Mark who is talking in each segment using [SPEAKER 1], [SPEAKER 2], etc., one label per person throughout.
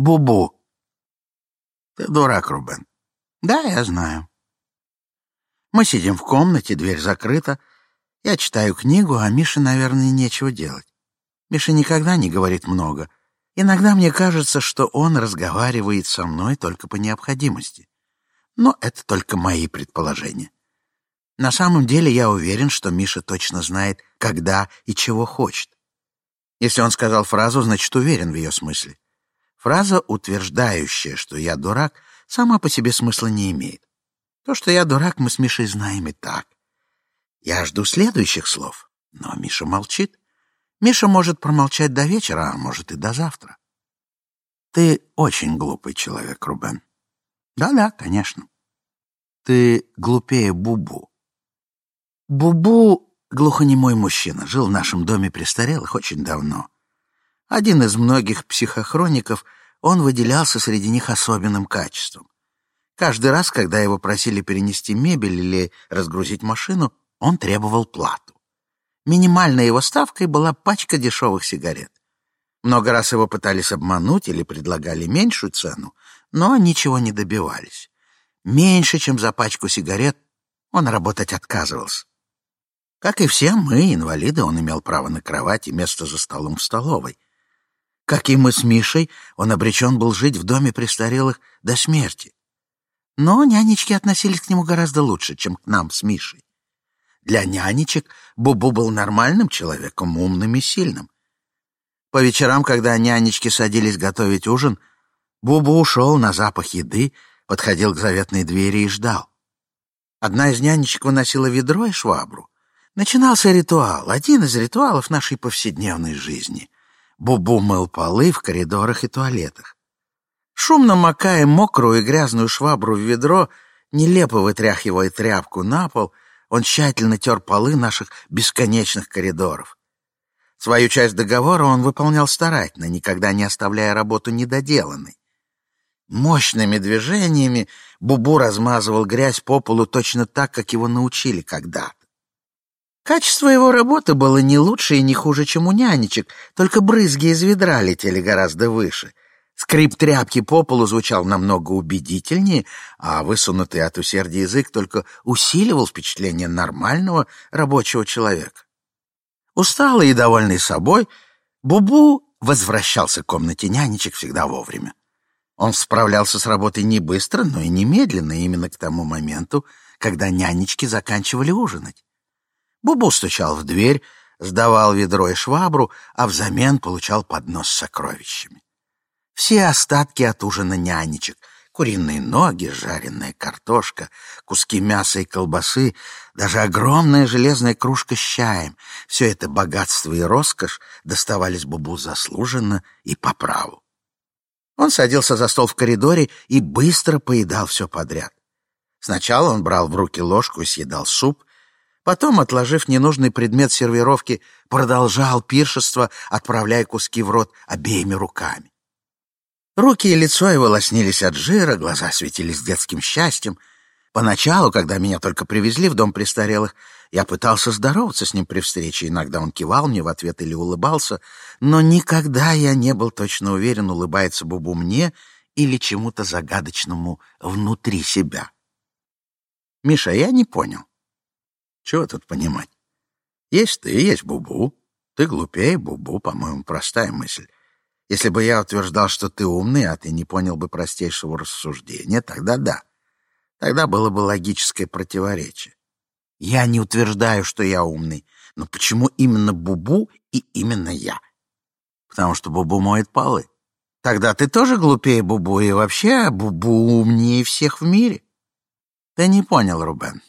[SPEAKER 1] Бубу. Ты дурак, Рубен. Да, я знаю. Мы сидим в комнате, дверь закрыта. Я читаю книгу, а Мише, наверное, нечего делать. Миша никогда не говорит много. Иногда мне кажется, что он разговаривает со мной только по необходимости. Но это только мои предположения. На самом деле я уверен, что Миша точно знает, когда и чего хочет. Если он сказал фразу, значит, уверен в ее смысле. Фраза, утверждающая, что я дурак, сама по себе смысла не имеет. То, что я дурак, мы с Мишей знаем и так. Я жду следующих слов, но Миша молчит. Миша может промолчать до вечера, а может и до завтра. Ты очень глупый человек, Рубен. Да-да, конечно. Ты глупее Бубу. Бубу — глухонемой мужчина, жил в нашем доме престарелых очень давно. Один из многих психохроников, он выделялся среди них особенным качеством. Каждый раз, когда его просили перенести мебель или разгрузить машину, он требовал плату. Минимальной его ставкой была пачка дешевых сигарет. Много раз его пытались обмануть или предлагали меньшую цену, но ничего не добивались. Меньше, чем за пачку сигарет, он работать отказывался. Как и все мы, инвалиды, он имел право на кровать и место за столом в столовой — как и мы с Мишей, он обречен был жить в доме престарелых до смерти. Но нянечки относились к нему гораздо лучше, чем к нам с Мишей. Для нянечек Бубу был нормальным человеком, умным и сильным. По вечерам, когда нянечки садились готовить ужин, Бубу ушел на запах еды, подходил к заветной двери и ждал. Одна из нянечек выносила ведро и швабру. Начинался ритуал, один из ритуалов нашей повседневной жизни — Бубу мыл полы в коридорах и туалетах. Шумно макая мокрую и грязную швабру в ведро, нелепо вытряхивая тряпку на пол, он тщательно тер полы наших бесконечных коридоров. Свою часть договора он выполнял старательно, никогда не оставляя работу недоделанной. Мощными движениями Бубу размазывал грязь по полу точно так, как его научили когда-то. Качество его работы было не лучше и не хуже, чем у нянечек, только брызги из ведра летели гораздо выше. Скрип тряпки по полу звучал намного убедительнее, а высунутый от усердия язык только усиливал впечатление нормального рабочего человека. Усталый и довольный собой, Бубу возвращался к комнате нянечек всегда вовремя. Он справлялся с работой не быстро, но и немедленно, именно к тому моменту, когда нянечки заканчивали ужинать. Бубу стучал в дверь, сдавал ведро и швабру, а взамен получал поднос с сокровищами. Все остатки от ужина нянечек, куриные ноги, жареная картошка, куски мяса и колбасы, даже огромная железная кружка с чаем — все это богатство и роскошь доставались Бубу заслуженно и по праву. Он садился за стол в коридоре и быстро поедал все подряд. Сначала он брал в руки ложку и съедал суп, Потом, отложив ненужный предмет сервировки, продолжал пиршество, отправляя куски в рот обеими руками. Руки и лицо его лоснились от жира, глаза светились детским счастьем. Поначалу, когда меня только привезли в дом престарелых, я пытался здороваться с ним при встрече, иногда он кивал мне в ответ или улыбался, но никогда я не был точно уверен, улыбается Бубу мне или чему-то загадочному внутри себя. Миша, я не понял. Чего тут понимать? Есть ты, есть Бубу. Ты глупее Бубу, по-моему, простая мысль. Если бы я утверждал, что ты умный, а ты не понял бы простейшего рассуждения, тогда да. Тогда было бы логическое противоречие. Я не утверждаю, что я умный, но почему именно Бубу и именно я? Потому что Бубу моет полы. Тогда ты тоже глупее Бубу, и вообще Бубу умнее всех в мире. Ты не понял, Рубен.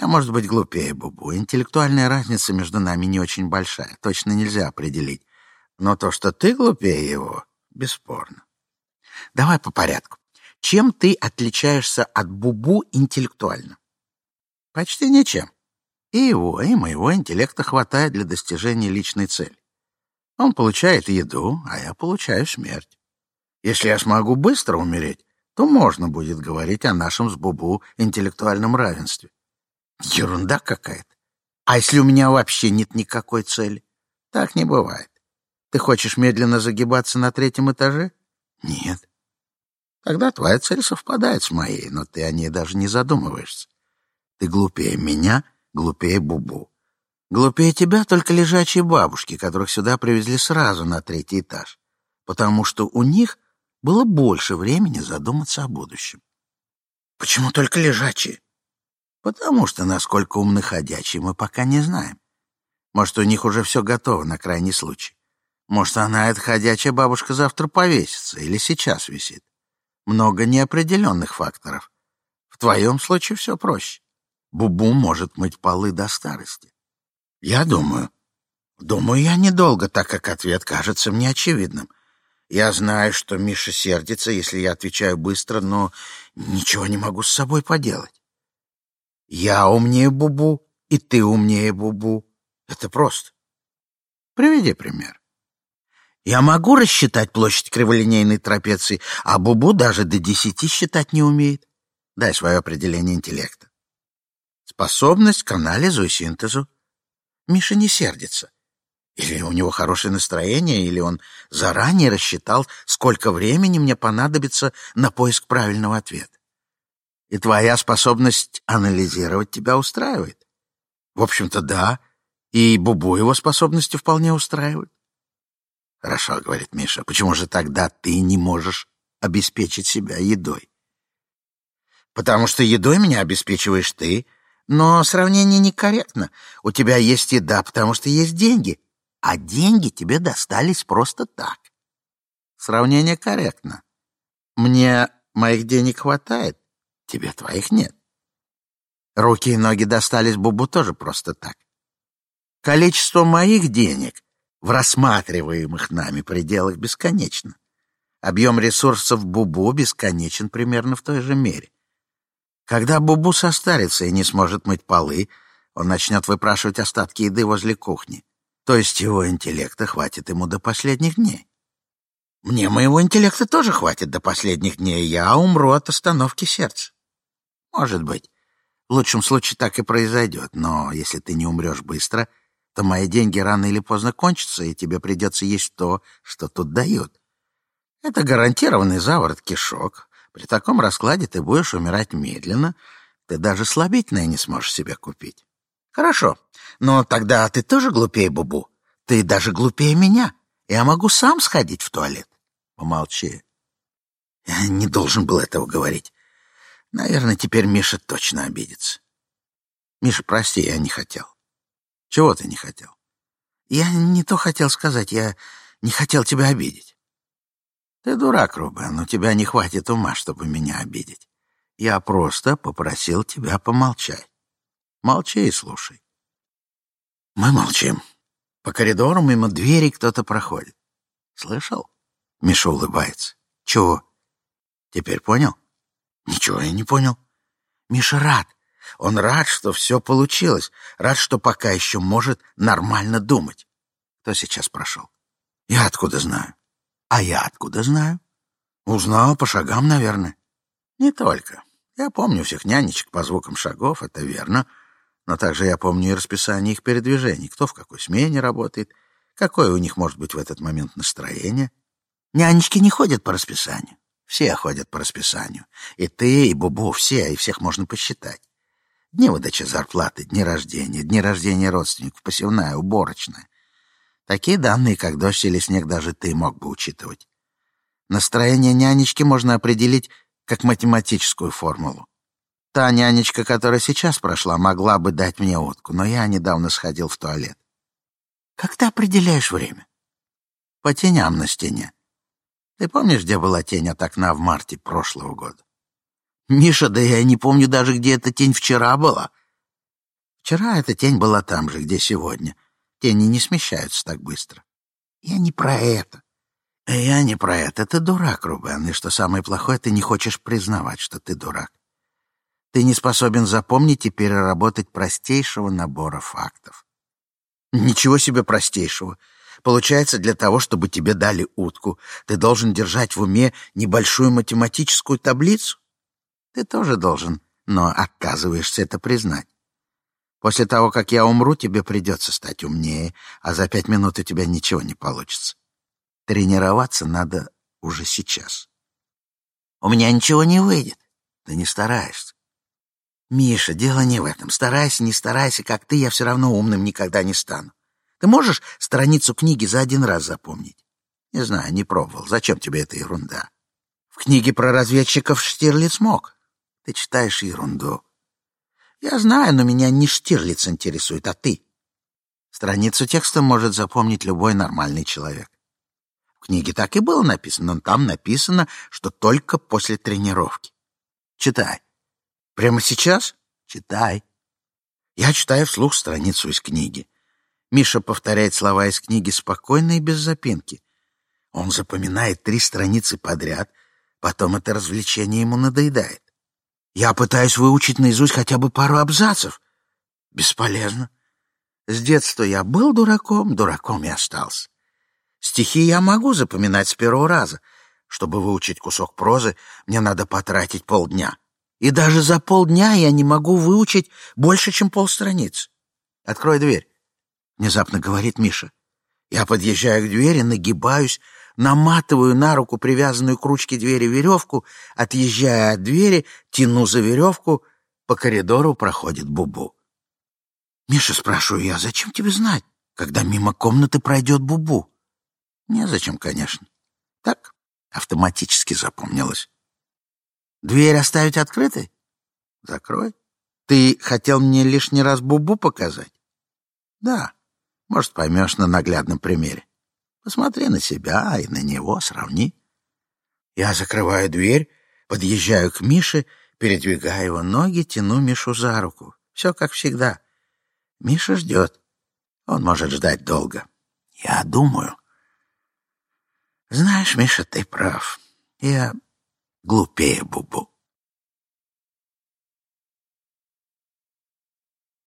[SPEAKER 1] Я, может быть, глупее Бубу. Интеллектуальная разница между нами не очень большая. Точно нельзя определить. Но то, что ты глупее его, бесспорно. Давай по порядку. Чем ты отличаешься от Бубу интеллектуально? Почти ничем. И его, и моего интеллекта хватает для достижения личной цели. Он получает еду, а я получаю смерть. Если я смогу быстро умереть, то можно будет говорить о нашем с Бубу интеллектуальном равенстве. Ерунда какая-то. А если у меня вообще нет никакой цели? Так не бывает. Ты хочешь медленно загибаться на третьем этаже? Нет. Тогда твоя цель совпадает с моей, но ты о ней даже не задумываешься. Ты глупее меня, глупее Бубу. Глупее тебя только лежачие бабушки, которых сюда привезли сразу на третий этаж, потому что у них было больше времени задуматься о будущем. Почему только лежачие? Потому что насколько умны ходячие мы пока не знаем. Может, у них уже все готово на крайний случай. Может, она, эта ходячая бабушка, завтра повесится или сейчас висит. Много неопределенных факторов. В твоем случае все проще. Бубу может мыть полы до старости. Я думаю. Думаю я недолго, так как ответ кажется мне очевидным. Я знаю, что Миша сердится, если я отвечаю быстро, но ничего не могу с собой поделать. Я умнее Бубу, и ты умнее Бубу. Это просто. Приведи пример. Я могу рассчитать площадь криволинейной трапеции, а Бубу даже до десяти считать не умеет. Дай свое определение интеллекта. Способность к анализу и синтезу. Миша не сердится. Или у него хорошее настроение, или он заранее рассчитал, сколько времени мне понадобится на поиск правильного ответа. И твоя способность анализировать тебя устраивает. В общем-то, да, и Бубу его способности вполне устраивают. Хорошо, говорит Миша, почему же тогда ты не можешь обеспечить себя едой? Потому что едой меня обеспечиваешь ты, но сравнение некорректно. У тебя есть еда, потому что есть деньги, а деньги тебе достались просто так. Сравнение корректно. Мне моих денег хватает, тебе твоих нет. Руки и ноги достались Бубу тоже просто так. Количество моих денег в рассматриваемых нами пределах бесконечно. Объем ресурсов Бубу бесконечен примерно в той же мере. Когда Бубу состарится и не сможет мыть полы, он начнет выпрашивать остатки еды возле кухни. То есть его интеллекта хватит ему до последних дней. Мне моего интеллекта тоже хватит до последних дней, я умру от остановки сердца. Может быть. В лучшем случае так и произойдет, но если ты не умрешь быстро, то мои деньги рано или поздно кончатся, и тебе придется есть то, что тут дают. Это гарантированный заворот кишок. При таком раскладе ты будешь умирать медленно, ты даже слабительное не сможешь себе купить. Хорошо, но тогда ты тоже глупее Бубу. Ты даже глупее меня. Я могу сам сходить в туалет. Помолчи. Я не должен был этого говорить. Наверное, теперь Миша точно обидится. Миша, прости, я не хотел. Чего ты не хотел? Я не то хотел сказать, я не хотел тебя обидеть. Ты дурак, Рубен, у тебя не хватит ума, чтобы меня обидеть. Я просто попросил тебя помолчать. Молчи и слушай. Мы молчим. По коридору мимо двери кто-то проходит. Слышал? Миша улыбается. Чего? Теперь понял? Ничего я не понял. Миша рад. Он рад, что все получилось, рад, что пока еще может нормально думать. Кто сейчас прошел? Я откуда знаю? А я откуда знаю? Узнал по шагам, наверное. Не только. Я помню всех нянечек по звукам шагов, это верно. Но также я помню и расписание их передвижений, кто в какой смене работает, какое у них может быть в этот момент настроение. Нянечки не ходят по расписанию. Все ходят по расписанию. И ты, и Бубу, все, и всех можно посчитать. Дни выдачи зарплаты, дни рождения, дни рождения родственников, посевная, уборочная. Такие данные, как дождь или снег, даже ты мог бы учитывать. Настроение нянечки можно определить как математическую формулу. Та нянечка, которая сейчас прошла, могла бы дать мне утку, но я недавно сходил в туалет. Как ты определяешь время? По теням на стене. Ты помнишь, где была тень от окна в марте прошлого года? Миша, да я не помню даже, где эта тень вчера была. Вчера эта тень была там же, где сегодня. Тени не смещаются так быстро. Я не про это. Я не про это. Ты дурак, Рубен, и что самое плохое, ты не хочешь признавать, что ты дурак. Ты не способен запомнить и переработать простейшего набора фактов. Ничего себе простейшего. Получается, для того, чтобы тебе дали утку, ты должен держать в уме небольшую математическую таблицу? Ты тоже должен, но отказываешься это признать. После того, как я умру, тебе придется стать умнее, а за пять минут у тебя ничего не получится. Тренироваться надо уже сейчас. У меня ничего не выйдет. Ты не стараешься. Миша, дело не в этом. Старайся, не старайся, как ты, я все равно умным никогда не стану. Ты можешь страницу книги за один раз запомнить? Не знаю, не пробовал. Зачем тебе эта ерунда? В книге про разведчиков Штирлиц мог. Ты читаешь ерунду. Я знаю, но меня не Штирлиц интересует, а ты. Страницу текста может запомнить любой нормальный человек. В книге так и было написано, но там написано, что только после тренировки. Читай. Прямо сейчас? Читай. Я читаю вслух страницу из книги. Миша повторяет слова из книги спокойно и без запинки. Он запоминает три страницы подряд, потом это развлечение ему надоедает. Я пытаюсь выучить наизусть хотя бы пару абзацев. Бесполезно. С детства я был дураком, дураком и остался. Стихи я могу запоминать с первого раза. Чтобы выучить кусок прозы, мне надо потратить полдня. И даже за полдня я не могу выучить больше, чем полстраниц. Открой дверь. Внезапно говорит Миша. Я подъезжаю к двери, нагибаюсь, наматываю на руку привязанную к ручке двери веревку, отъезжая от двери, тяну за веревку, по коридору проходит Бубу. «Миша, спрашиваю я, зачем тебе знать, когда мимо комнаты пройдет Бубу?» «Незачем, конечно. Так автоматически запомнилось». «Дверь оставить открытой?» «Закрой. Ты хотел мне лишний раз Бубу показать?» «Да. Может, поймешь на наглядном примере. Посмотри на себя и на него, сравни. Я закрываю дверь, подъезжаю к Мише, передвигаю его ноги, тяну Мишу за руку. Все как всегда. Миша ждет. Он может ждать долго. Я думаю. Знаешь, Миша, ты прав. Я глупее Бубу.